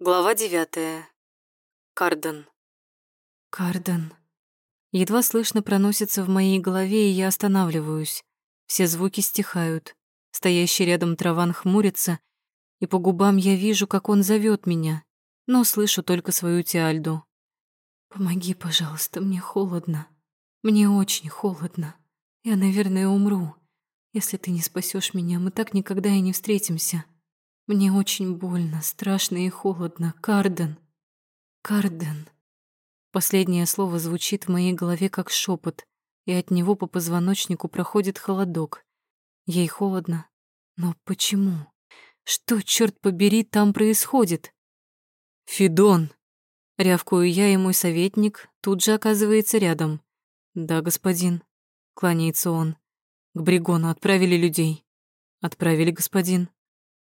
Глава девятая. Карден. Карден. Едва слышно проносится в моей голове, и я останавливаюсь. Все звуки стихают. Стоящий рядом Траван хмурится, и по губам я вижу, как он зовет меня, но слышу только свою Тиальду. «Помоги, пожалуйста, мне холодно. Мне очень холодно. Я, наверное, умру. Если ты не спасешь меня, мы так никогда и не встретимся». Мне очень больно, страшно и холодно. Карден. Карден. Последнее слово звучит в моей голове как шепот, и от него по позвоночнику проходит холодок. Ей холодно. Но почему? Что, черт побери, там происходит? Фидон! Рявкую я, и мой советник тут же оказывается рядом. Да, господин. Кланяется он. К Бригону отправили людей. Отправили, господин.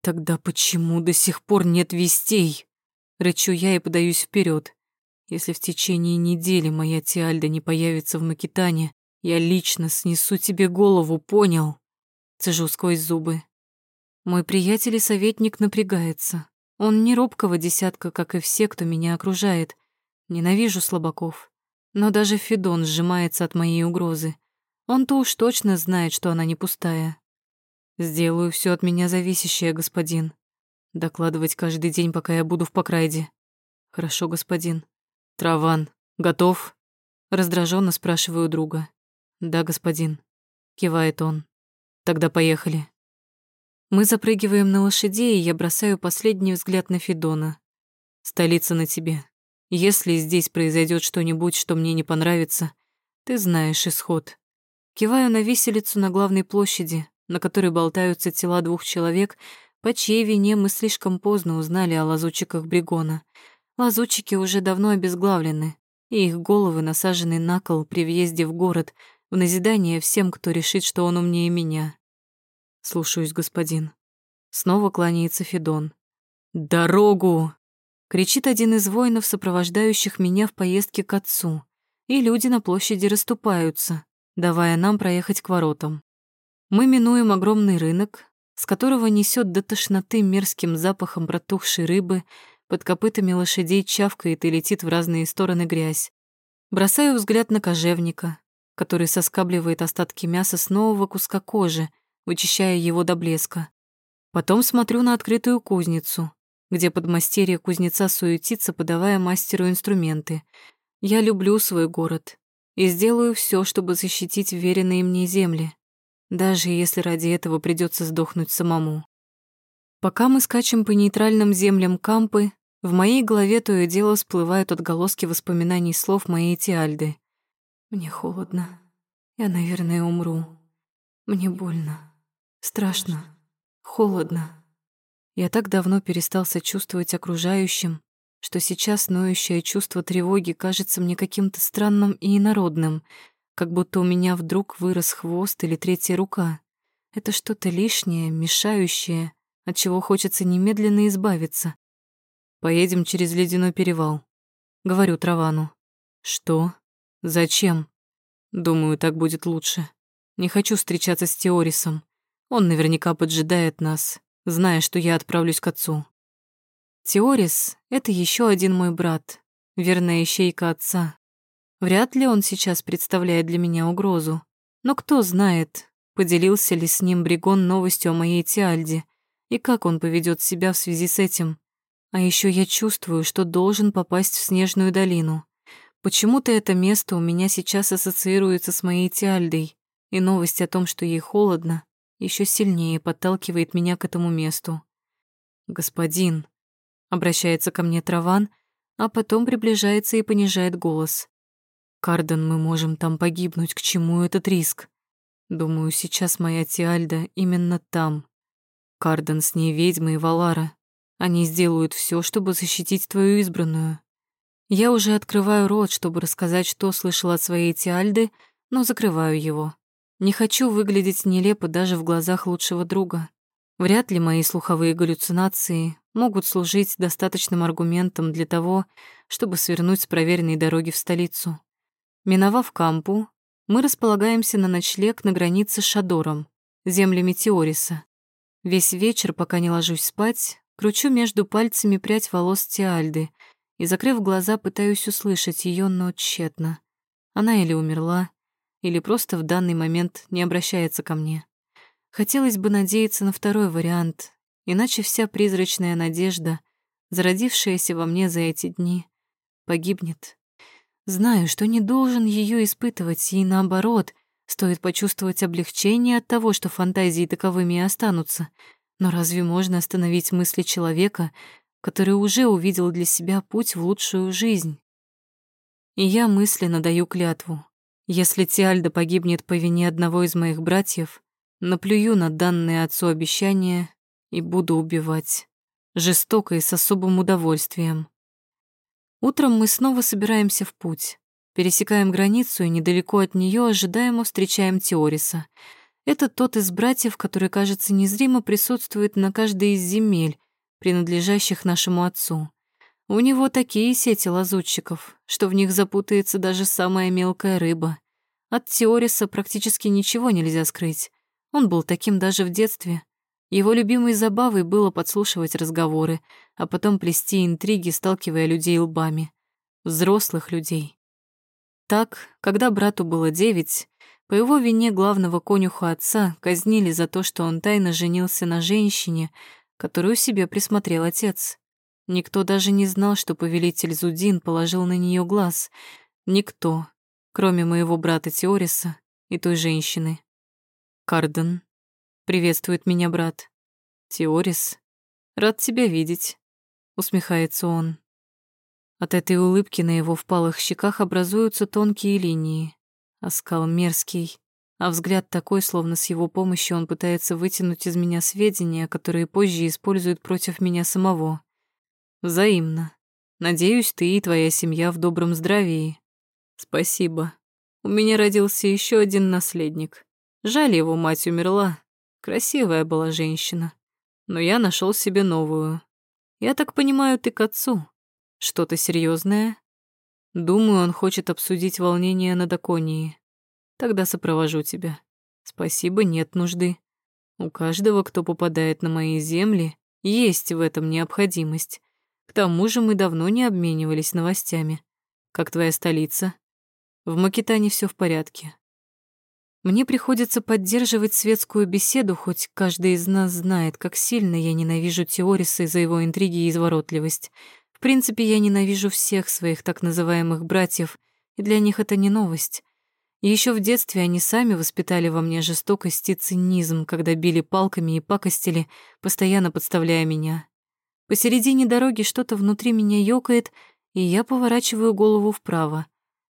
Тогда почему до сих пор нет вестей? Рычу я и подаюсь вперед. Если в течение недели моя Тиальда не появится в Макитане, я лично снесу тебе голову, понял? Цежу сквозь зубы. Мой приятель и советник напрягается. Он не робкого десятка, как и все, кто меня окружает. Ненавижу слабаков. Но даже Федон сжимается от моей угрозы. Он-то уж точно знает, что она не пустая. Сделаю все от меня зависящее, господин. Докладывать каждый день, пока я буду в Покрайде. Хорошо, господин. Траван, готов? Раздраженно спрашиваю друга. Да, господин. Кивает он. Тогда поехали. Мы запрыгиваем на лошадей, и я бросаю последний взгляд на Федона. Столица на тебе. Если здесь произойдет что-нибудь, что мне не понравится, ты знаешь исход. Киваю на виселицу на главной площади, на которой болтаются тела двух человек, по чьей вине мы слишком поздно узнали о лазутчиках Бригона. Лазутчики уже давно обезглавлены, и их головы насажены на кол при въезде в город, в назидание всем, кто решит, что он умнее меня. Слушаюсь, господин. Снова кланяется Федон. «Дорогу!» — кричит один из воинов, сопровождающих меня в поездке к отцу, и люди на площади расступаются, давая нам проехать к воротам. Мы минуем огромный рынок, с которого несет до тошноты мерзким запахом протухшей рыбы, под копытами лошадей чавкает и летит в разные стороны грязь. Бросаю взгляд на кожевника, который соскабливает остатки мяса с нового куска кожи, вычищая его до блеска. Потом смотрю на открытую кузницу, где подмастерье кузнеца суетится, подавая мастеру инструменты. Я люблю свой город и сделаю все, чтобы защитить веренные мне земли даже если ради этого придется сдохнуть самому. Пока мы скачем по нейтральным землям Кампы, в моей голове то и дело всплывают отголоски воспоминаний слов моей Тиальды. «Мне холодно. Я, наверное, умру. Мне больно. Страшно. Холодно. Я так давно перестал сочувствовать окружающим, что сейчас ноющее чувство тревоги кажется мне каким-то странным и инородным — как будто у меня вдруг вырос хвост или третья рука. Это что-то лишнее, мешающее, от чего хочется немедленно избавиться. Поедем через ледяной перевал. Говорю Травану. Что? Зачем? Думаю, так будет лучше. Не хочу встречаться с Теорисом. Он наверняка поджидает нас, зная, что я отправлюсь к отцу. Теорис — это еще один мой брат, верная ищейка отца, Вряд ли он сейчас представляет для меня угрозу. Но кто знает, поделился ли с ним Бригон новостью о моей Тиальде и как он поведет себя в связи с этим. А еще я чувствую, что должен попасть в Снежную долину. Почему-то это место у меня сейчас ассоциируется с моей Тиальдой, и новость о том, что ей холодно, еще сильнее подталкивает меня к этому месту. «Господин», — обращается ко мне Траван, а потом приближается и понижает голос. Карден, мы можем там погибнуть, к чему этот риск? Думаю, сейчас моя Тиальда именно там. Карден с ней ведьма и Валара. Они сделают все, чтобы защитить твою избранную. Я уже открываю рот, чтобы рассказать, что слышал от своей Тиальды, но закрываю его. Не хочу выглядеть нелепо даже в глазах лучшего друга. Вряд ли мои слуховые галлюцинации могут служить достаточным аргументом для того, чтобы свернуть с проверенной дороги в столицу. Миновав Кампу, мы располагаемся на ночлег на границе с Шадором, землями Теориса. Весь вечер, пока не ложусь спать, Кручу между пальцами прядь волос Тиальды и, закрыв глаза, пытаюсь услышать ее, но тщетно. Она или умерла, или просто в данный момент не обращается ко мне. Хотелось бы надеяться на второй вариант, иначе вся призрачная надежда, зародившаяся во мне за эти дни, погибнет. Знаю, что не должен ее испытывать, и наоборот, стоит почувствовать облегчение от того, что фантазии таковыми и останутся. Но разве можно остановить мысли человека, который уже увидел для себя путь в лучшую жизнь? И я мысленно даю клятву. Если Тиальда погибнет по вине одного из моих братьев, наплюю на данное отцу обещание и буду убивать. Жестоко и с особым удовольствием. Утром мы снова собираемся в путь. Пересекаем границу и недалеко от нее ожидаемо встречаем Теориса. Это тот из братьев, который, кажется, незримо присутствует на каждой из земель, принадлежащих нашему отцу. У него такие сети лазутчиков, что в них запутается даже самая мелкая рыба. От Теориса практически ничего нельзя скрыть. Он был таким даже в детстве. Его любимой забавой было подслушивать разговоры, а потом плести интриги, сталкивая людей лбами. Взрослых людей. Так, когда брату было девять, по его вине главного конюха отца казнили за то, что он тайно женился на женщине, которую себе присмотрел отец. Никто даже не знал, что повелитель Зудин положил на нее глаз. Никто, кроме моего брата Теориса и той женщины. Карден. Приветствует меня брат. Теорис. Рад тебя видеть. Усмехается он. От этой улыбки на его впалых щеках образуются тонкие линии. Оскал мерзкий, а взгляд такой, словно с его помощью он пытается вытянуть из меня сведения, которые позже использует против меня самого. Взаимно. Надеюсь, ты и твоя семья в добром здравии. Спасибо. У меня родился еще один наследник. Жаль, его мать умерла. Красивая была женщина. Но я нашел себе новую. Я так понимаю, ты к отцу. Что-то серьезное? Думаю, он хочет обсудить волнение на Даконии. Тогда сопровожу тебя. Спасибо, нет нужды. У каждого, кто попадает на мои земли, есть в этом необходимость. К тому же мы давно не обменивались новостями. Как твоя столица? В Макитане все в порядке. Мне приходится поддерживать светскую беседу, хоть каждый из нас знает, как сильно я ненавижу Теориса за его интриги и изворотливость. В принципе, я ненавижу всех своих так называемых братьев, и для них это не новость. Еще в детстве они сами воспитали во мне жестокость и цинизм, когда били палками и пакостили, постоянно подставляя меня. Посередине дороги что-то внутри меня ёкает, и я поворачиваю голову вправо.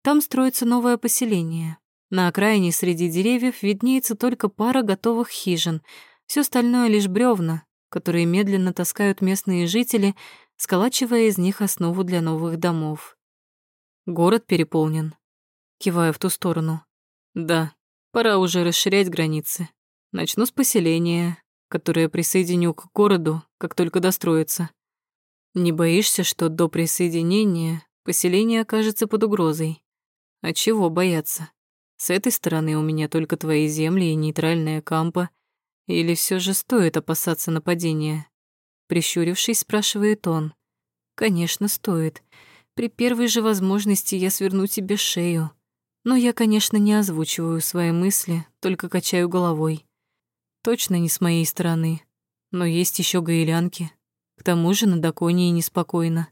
Там строится новое поселение. На окраине среди деревьев виднеется только пара готовых хижин. Все остальное лишь бревна, которые медленно таскают местные жители, сколачивая из них основу для новых домов. Город переполнен. Киваю в ту сторону. Да, пора уже расширять границы. Начну с поселения, которое присоединю к городу, как только достроится. Не боишься, что до присоединения поселение окажется под угрозой? А чего бояться? С этой стороны у меня только твои земли и нейтральная кампа. Или все же стоит опасаться нападения? Прищурившись, спрашивает он. «Конечно, стоит. При первой же возможности я сверну тебе шею. Но я, конечно, не озвучиваю свои мысли, только качаю головой. Точно не с моей стороны. Но есть еще гаилянки. К тому же на Даконии неспокойно.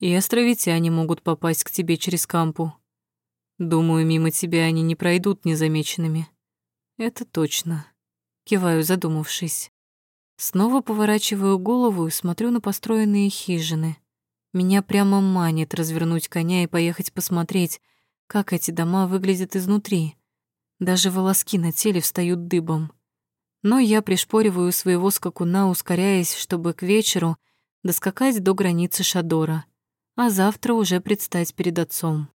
И островитяне могут попасть к тебе через кампу. Думаю, мимо тебя они не пройдут незамеченными. Это точно. Киваю, задумавшись. Снова поворачиваю голову и смотрю на построенные хижины. Меня прямо манит развернуть коня и поехать посмотреть, как эти дома выглядят изнутри. Даже волоски на теле встают дыбом. Но я пришпориваю своего скакуна, ускоряясь, чтобы к вечеру доскакать до границы Шадора, а завтра уже предстать перед отцом.